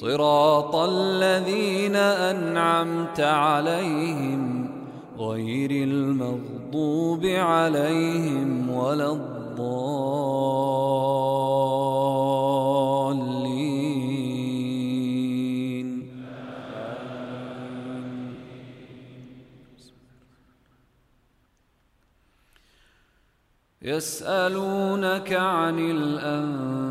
صراط الذين أنعمت عليهم غير المغضوب عليهم ولا الضالين. يسألونك عن الأنفال.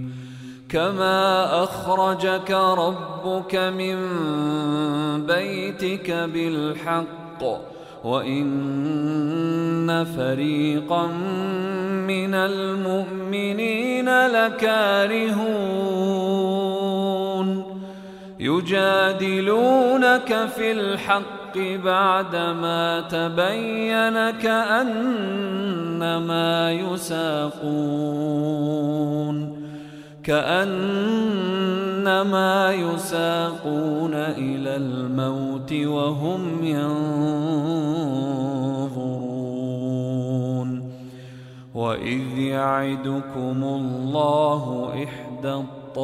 كما أخرجك ربك من بيتك بالحق وإن فريقا من المؤمنين لكارهون يجادلونك في الحق بعدما تبين كأنما يساقون كأنما يساقون إلى الموت وهم ينظرون. وإذ يعدكم الله إحدى الطائفتين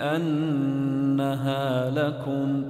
أنها لكم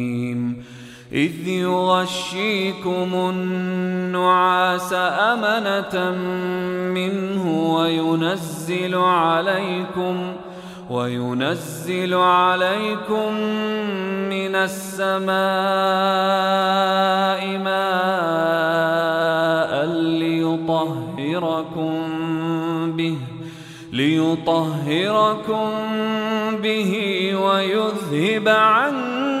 إذ يغشيكم النعاس أمنة منه وينزل عليكم وينزل عليكم من السماء ماء ليطهركم به ليطهركم به ويذهب عنكم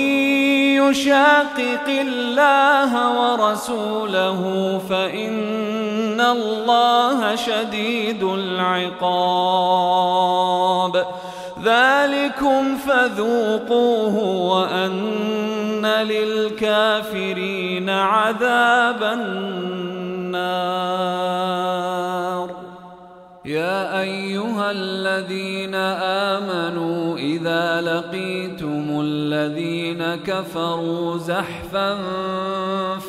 يشاقق الله ورسوله فإن الله شديد العقاب. ذلكم فذوقوه وأن للكافرين عذاب النار. يا أيها الذين آمنوا إذا لقيتم الذين كفروا زحفا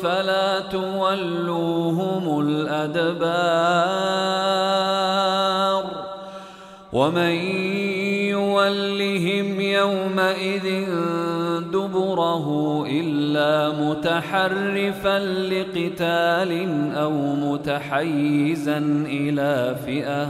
فلا تولوهم الأدبار ومن يولهم يومئذ دبره إلا متحرفا لقتال أو متحيزا إلى فئة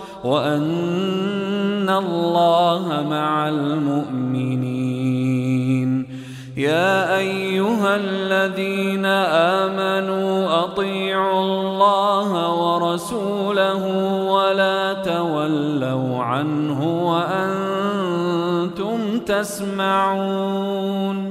وأن الله مع المؤمنين. يا أيها الذين آمنوا أطيعوا الله ورسوله ولا تولوا عنه وأنتم تسمعون.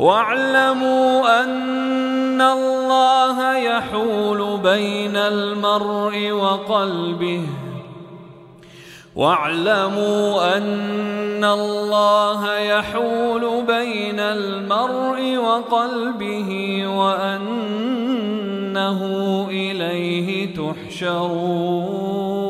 واعلموا أن الله يحول بين المرء وقلبه. واعلموا أن الله يحول بين المرء وقلبه وأنه إليه تحشرون.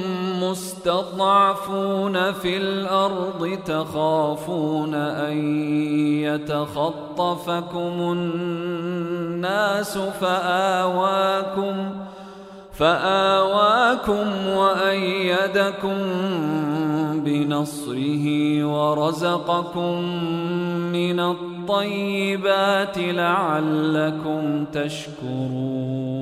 مستضعفون في الأرض تخافون أن يتخطفكم الناس فآواكم فآواكم وأيدكم بنصره ورزقكم من الطيبات لعلكم تشكرون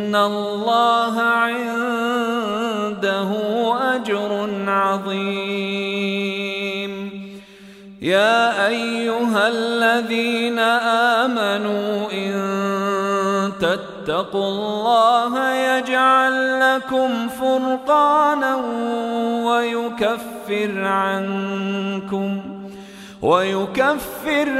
وان الله عنده اجر عظيم. يا ايها الذين امنوا ان تتقوا الله يجعل لكم فرقانا ويكفر عنكم ويكفر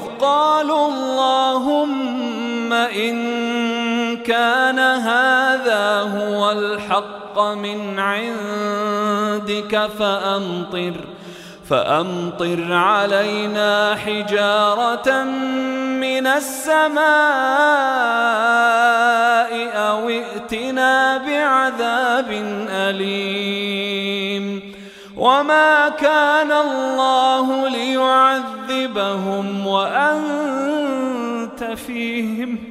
اللهم إن كان هذا هو الحق من عندك فأمطر فأمطر علينا حجارة من السماء أو ائتنا بعذاب أليم. وما كان الله ليعذبهم وأنت فيهم.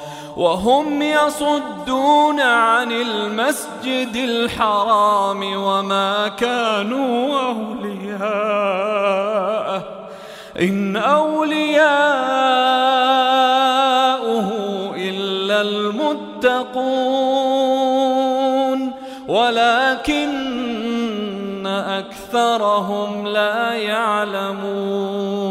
وهم يصدون عن المسجد الحرام وما كانوا أولياءه. إن أولياؤه إلا المتقون. ولكن أكثرهم لا يعلمون.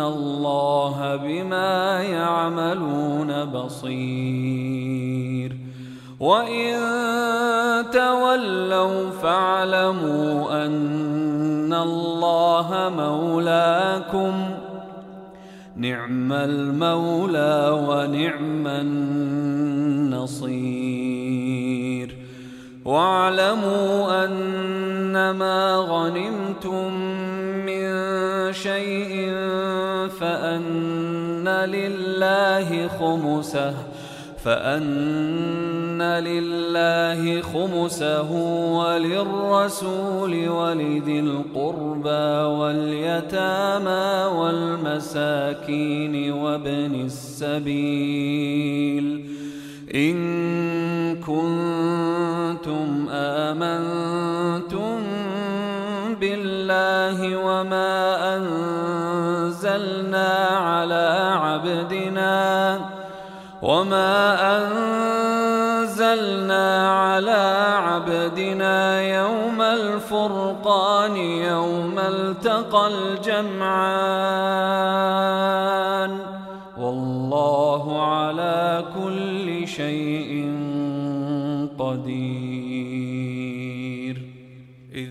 الله بما يعملون بصير وإن تولوا فاعلموا أن الله مولاكم نعم المولى ونعم النصير واعلموا أنما غنمتم شيء فأن لله خمسه فأن لله خمسه وللرسول ولذي القربى واليتامى والمساكين وابن السبيل. إن كنتم آمنتم بالله وما أنزلنا على عبدنا وما أنزلنا على عبدنا يوم الفرقان يوم التقى الجمعان والله على كل شيء قدير إذ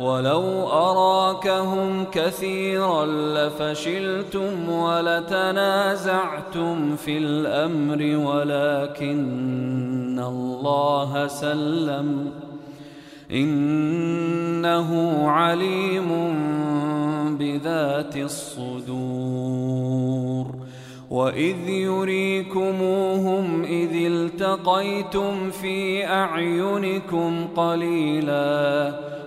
ولو أراكهم كثيرا لفشلتم ولتنازعتم في الأمر ولكن الله سلم. إنه عليم بذات الصدور. وإذ يريكموهم إذ التقيتم في أعينكم قليلاً.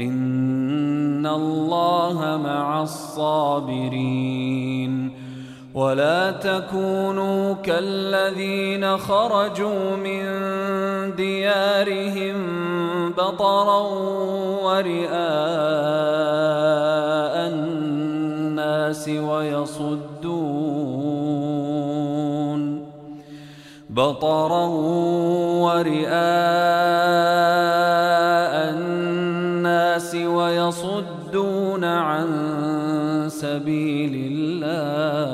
إن الله مع الصابرين. ولا تكونوا كالذين خرجوا من ديارهم بطرا ورئاء الناس ويصدون. بطرا ورئاء الناس ويصدون عن سبيل الله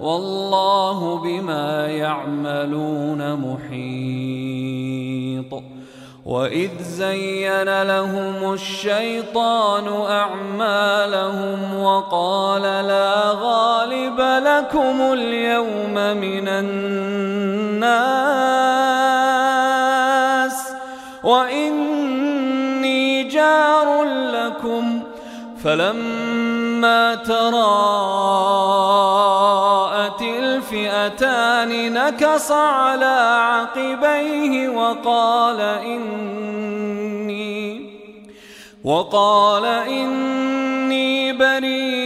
والله بما يعملون محيط وإذ زين لهم الشيطان أعمالهم وقال لا غالب لكم اليوم من الناس فلما تراءت الفئتان نكص على عقبيه وقال إني وقال إني بريء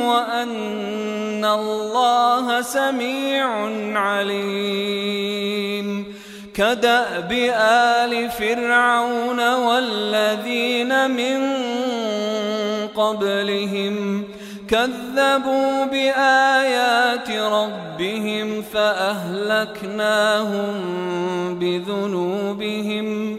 وأن الله سميع عليم. كدأب آل فرعون والذين من قبلهم كذبوا بآيات ربهم فأهلكناهم بذنوبهم.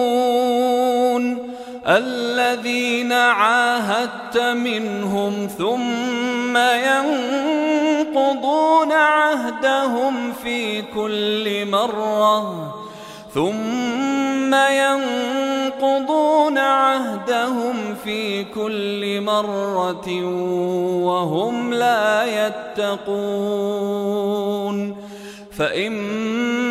الذين عاهدت منهم ثم ينقضون عهدهم في كل مرة ثم ينقضون عهدهم في كل مرة وهم لا يتقون. فإما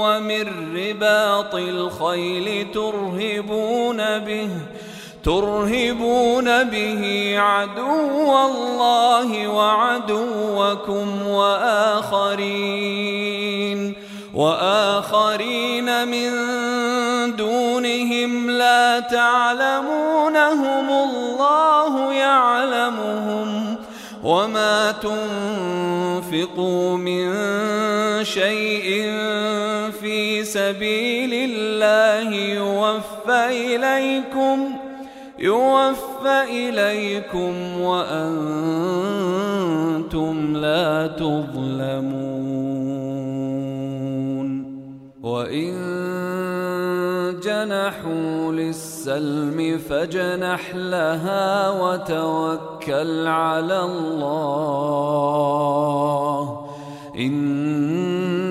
ومن رباط الخيل ترهبون به ترهبون به عدو الله وعدوكم وآخرين وآخرين من دونهم لا تعلمونهم الله يعلمهم وما تنفقوا من شيء سبيل الله يوفى إليكم يوفى إليكم وأنتم لا تظلمون. وإن جنحوا للسلم فجنح لها وتوكل على الله.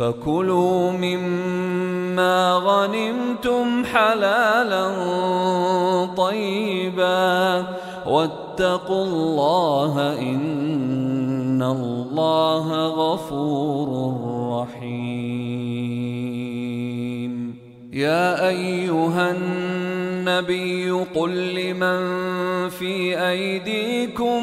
فكلوا مما غنمتم حلالا طيبا واتقوا الله إن الله غفور رحيم. يا أيها النبي قل لمن في أيديكم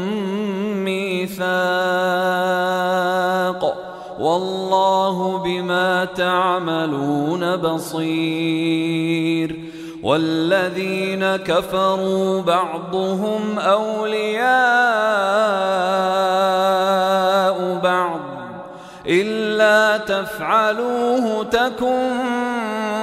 ميثاق والله بما تعملون بصير والذين كفروا بعضهم أولياء بعض إلا تفعلوه تكن